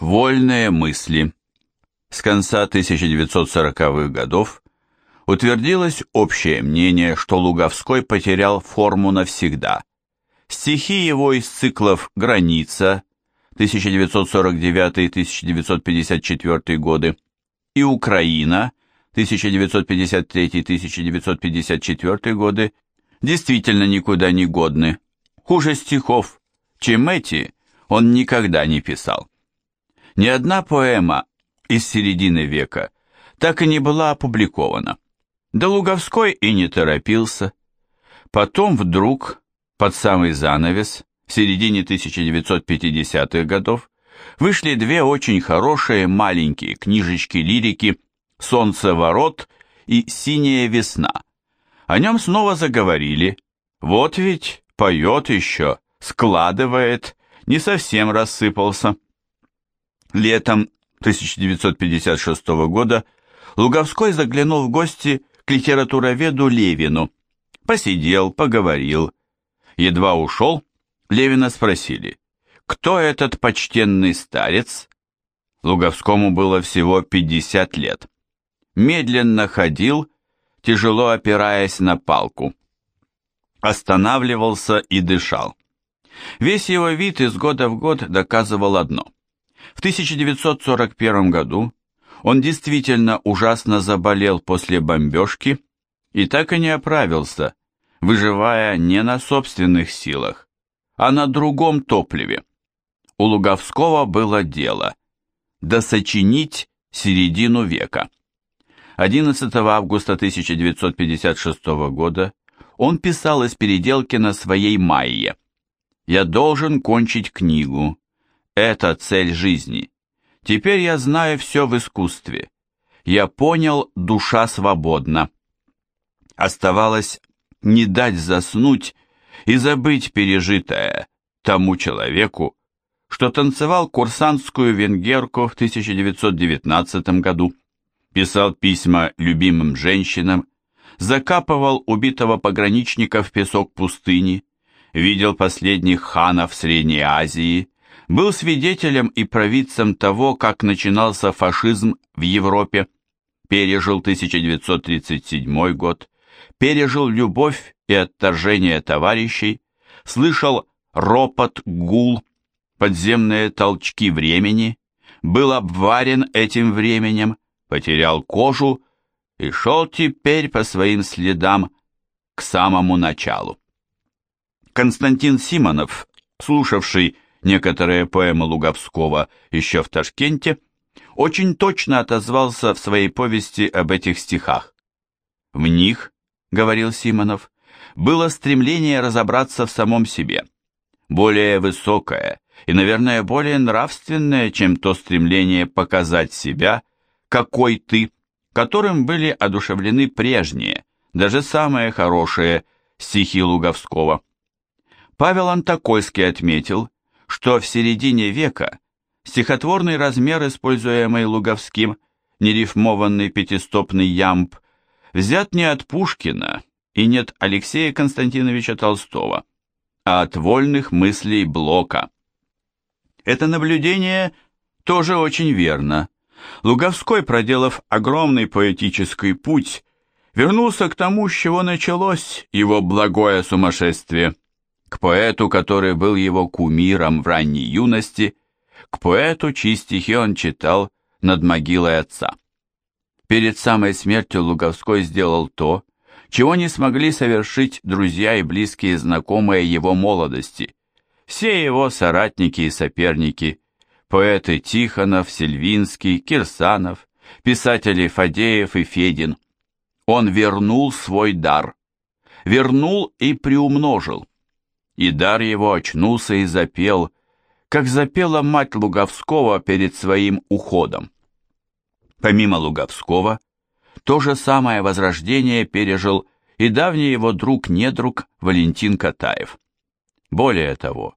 Вольные мысли. С конца 1940-х годов утвердилось общее мнение, что Луговской потерял форму навсегда. Стихи его из циклов «Граница» 1949-1954 годы и «Украина» 1953-1954 годы действительно никуда не годны. Хуже стихов, чем эти, он никогда не писал. Ни одна поэма из середины века так и не была опубликована. Да Луговской и не торопился. Потом вдруг, под самый занавес, в середине 1950-х годов, вышли две очень хорошие маленькие книжечки лирики «Солнце-ворот» и «Синяя весна». О нем снова заговорили. Вот ведь поет еще, складывает, не совсем рассыпался. Летом 1956 года Луговской заглянул в гости к литературоведу Левину. Посидел, поговорил. Едва ушел, Левина спросили, кто этот почтенный старец? Луговскому было всего 50 лет. Медленно ходил, тяжело опираясь на палку. Останавливался и дышал. Весь его вид из года в год доказывал одно. В 1941 году он действительно ужасно заболел после бомбежки и так и не оправился, выживая не на собственных силах, а на другом топливе. У Луговского было дело – досочинить середину века. 11 августа 1956 года он писал из переделки на своей майе «Я должен кончить книгу, это цель жизни. Теперь я знаю все в искусстве. Я понял, душа свободна. Оставалось не дать заснуть и забыть пережитое тому человеку, что танцевал курсантскую венгерку в 1919 году, писал письма любимым женщинам, закапывал убитого пограничника в песок пустыни, видел последних ханов Средней Азии, был свидетелем и провидцем того, как начинался фашизм в Европе, пережил 1937 год, пережил любовь и отторжение товарищей, слышал ропот, гул, подземные толчки времени, был обварен этим временем, потерял кожу и шел теперь по своим следам к самому началу. Константин Симонов, слушавший некоторые поэмы Луговского еще в Ташкенте, очень точно отозвался в своей повести об этих стихах. В них, говорил Симонов, было стремление разобраться в самом себе, более высокое и, наверное, более нравственное, чем то стремление показать себя, какой ты, которым были одушевлены прежние, даже самые хорошие стихи Луговского. Павел Антокольский отметил, что в середине века стихотворный размер, используемый Луговским, нерифмованный пятистопный ямб, взят не от Пушкина и не от Алексея Константиновича Толстого, а от вольных мыслей Блока. Это наблюдение тоже очень верно. Луговской, проделав огромный поэтический путь, вернулся к тому, с чего началось его благое сумасшествие – к поэту, который был его кумиром в ранней юности, к поэту, чьи стихи он читал над могилой отца. Перед самой смертью Луговской сделал то, чего не смогли совершить друзья и близкие знакомые его молодости, все его соратники и соперники, поэты Тихонов, Сельвинский, Кирсанов, писатели Фадеев и Федин. Он вернул свой дар, вернул и приумножил и дар его очнулся и запел, как запела мать Луговского перед своим уходом. Помимо Луговского, то же самое возрождение пережил и давний его друг-недруг Валентин Катаев. Более того,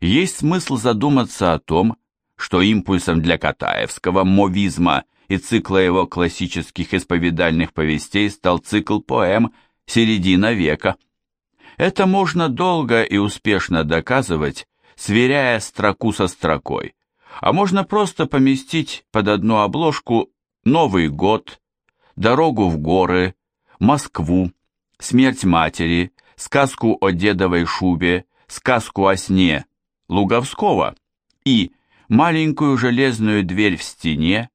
есть смысл задуматься о том, что импульсом для Катаевского мовизма и цикла его классических исповедальных повестей стал цикл поэм «Середина века», это можно долго и успешно доказывать, сверяя строку со строкой, а можно просто поместить под одну обложку Новый год, дорогу в горы, Москву, смерть матери, сказку о дедовой шубе, сказку о сне Луговского и маленькую железную дверь в стене,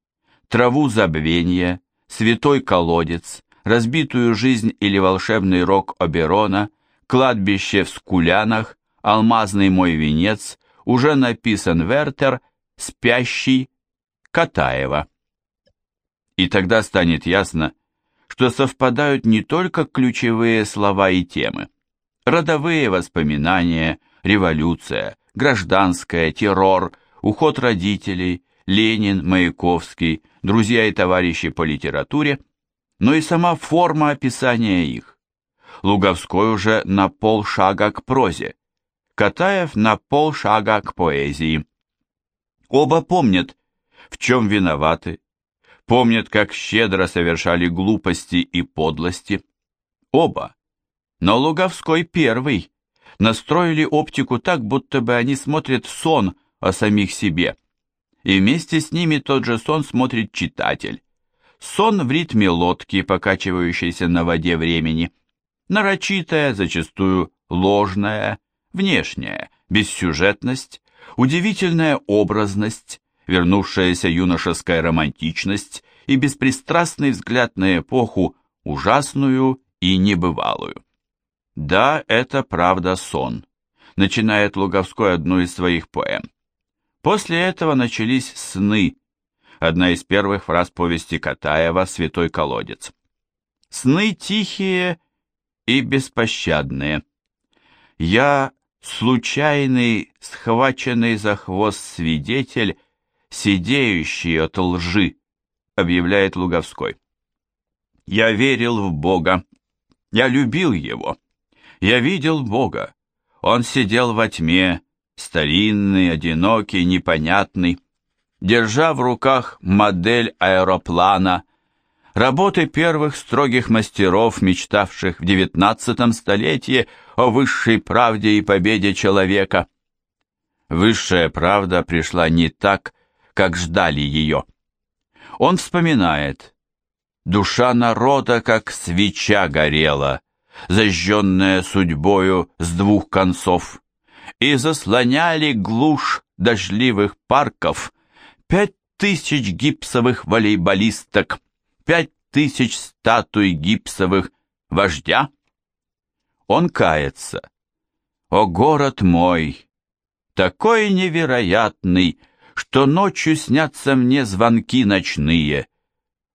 траву забвения, святой колодец, разбитую жизнь или волшебный рок Оберона, кладбище в Скулянах, алмазный мой венец, уже написан Вертер, спящий, Катаева. И тогда станет ясно, что совпадают не только ключевые слова и темы. Родовые воспоминания, революция, гражданская, террор, уход родителей, Ленин, Маяковский, друзья и товарищи по литературе, но и сама форма описания их. Луговской уже на полшага к прозе, Катаев на полшага к поэзии. Оба помнят, в чем виноваты, помнят, как щедро совершали глупости и подлости. Оба. Но Луговской первый. Настроили оптику так, будто бы они смотрят сон о самих себе. И вместе с ними тот же сон смотрит читатель. Сон в ритме лодки, покачивающейся на воде времени. Нарочитая, зачастую ложная, внешняя, бессюжетность, удивительная образность, вернувшаяся юношеская романтичность и беспристрастный взгляд на эпоху ужасную и небывалую. Да, это правда сон, начинает Луговской одну из своих поэм. После этого начались сны, одна из первых фраз повести Катаева «Святой колодец». Сны тихие и беспощадные. Я случайный, схваченный за хвост свидетель сидеющий от лжи, объявляет Луговской. Я верил в Бога, я любил Его, я видел Бога. Он сидел во тьме, старинный, одинокий, непонятный, держа в руках модель аэроплана, работы первых строгих мастеров, мечтавших в девятнадцатом столетии о высшей правде и победе человека. Высшая правда пришла не так, как ждали ее. Он вспоминает, душа народа, как свеча горела, зажженная судьбою с двух концов, и заслоняли глушь дождливых парков пять тысяч гипсовых волейболисток, пять тысяч статуй гипсовых вождя. Он кается. О, город мой, такой невероятный, что ночью снятся мне звонки ночные.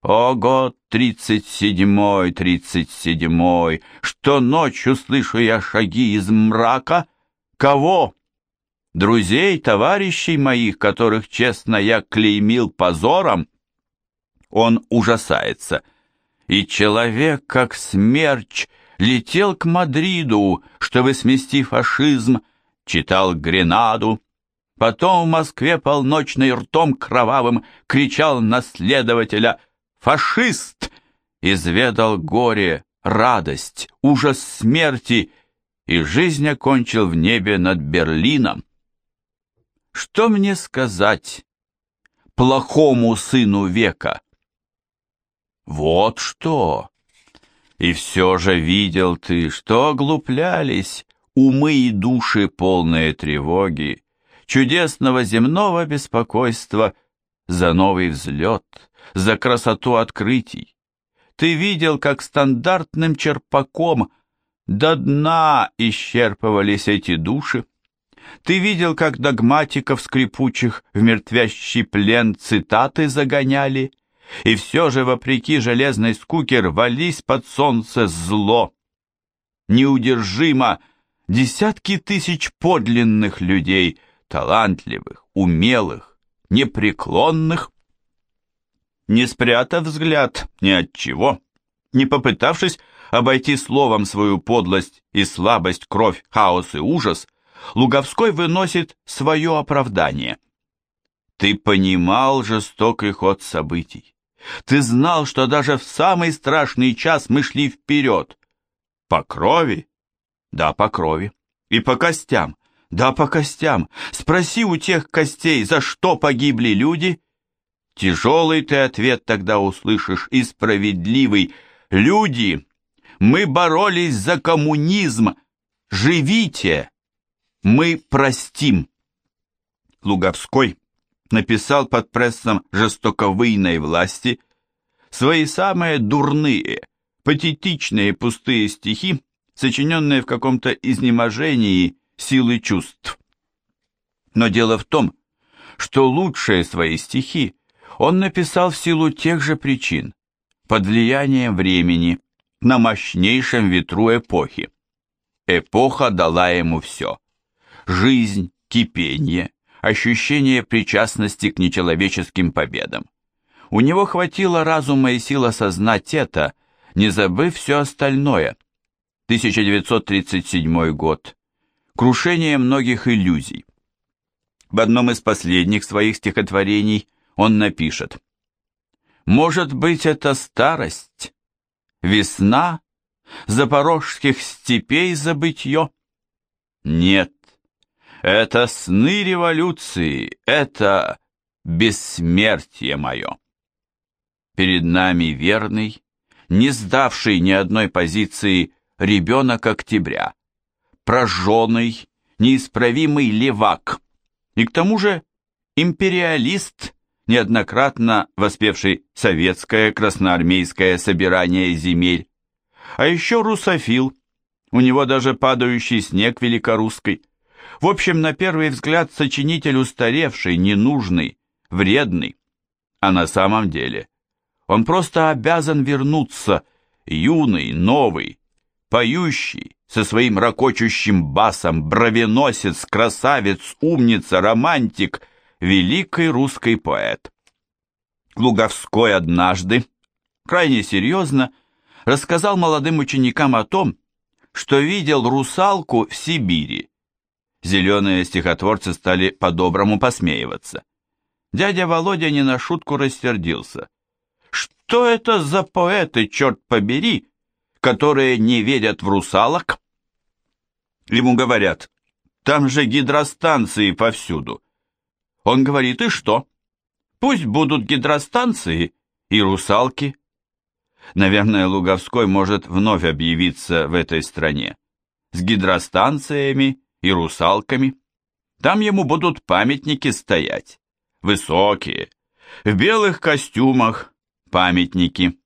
О, год тридцать седьмой, тридцать седьмой, что ночью слышу я шаги из мрака. Кого? Друзей, товарищей моих, которых честно я клеймил позором? Он ужасается. И человек, как смерч, летел к Мадриду, чтобы смести фашизм, читал Гренаду, Потом в Москве полночной ртом кровавым кричал на следователя «Фашист!» Изведал горе, радость, ужас смерти и жизнь окончил в небе над Берлином. Что мне сказать плохому сыну века? Вот что! И все же видел ты, что оглуплялись умы и души полные тревоги, чудесного земного беспокойства за новый взлет, за красоту открытий. Ты видел, как стандартным черпаком до дна исчерпывались эти души. Ты видел, как догматиков скрипучих в мертвящий плен цитаты загоняли, и все же, вопреки железной скуке, рвались под солнце зло. Неудержимо десятки тысяч подлинных людей талантливых, умелых, непреклонных, не спрятав взгляд ни от чего, не попытавшись обойти словом свою подлость и слабость, кровь, хаос и ужас, Луговской выносит свое оправдание. Ты понимал жестокий ход событий. Ты знал, что даже в самый страшный час мы шли вперед. По крови? Да, по крови. И по костям, Да по костям. Спроси у тех костей, за что погибли люди. Тяжелый ты ответ тогда услышишь и справедливый. Люди, мы боролись за коммунизм. Живите! Мы простим. Луговской написал под прессом жестоковыйной власти свои самые дурные, патетичные пустые стихи, сочиненные в каком-то изнеможении силы чувств. Но дело в том, что лучшие свои стихи он написал в силу тех же причин, под влиянием времени, на мощнейшем ветру эпохи. Эпоха дала ему все. Жизнь, кипение, ощущение причастности к нечеловеческим победам. У него хватило разума и сил осознать это, не забыв все остальное. 1937 год. Крушение многих иллюзий. В одном из последних своих стихотворений он напишет «Может быть, это старость, весна, запорожских степей забытье?» Нет, это сны революции, это бессмертие мое. Перед нами верный, не сдавший ни одной позиции ребенок октября, прожженный, неисправимый левак, и к тому же империалист, неоднократно воспевший советское красноармейское собирание земель, а еще русофил, у него даже падающий снег великорусской. В общем, на первый взгляд, сочинитель устаревший, ненужный, вредный. А на самом деле он просто обязан вернуться, юный, новый, поющий, со своим ракочущим басом, бровеносец, красавец, умница, романтик, великий русский поэт. Луговской однажды, крайне серьезно, рассказал молодым ученикам о том, что видел русалку в Сибири. Зеленые стихотворцы стали по-доброму посмеиваться. Дядя Володя не на шутку рассердился. Что это за поэты, черт побери, которые не верят в русалок? Ему говорят, там же гидростанции повсюду. Он говорит, и что? Пусть будут гидростанции и русалки. Наверное, Луговской может вновь объявиться в этой стране. С гидростанциями и русалками. Там ему будут памятники стоять. Высокие. В белых костюмах памятники.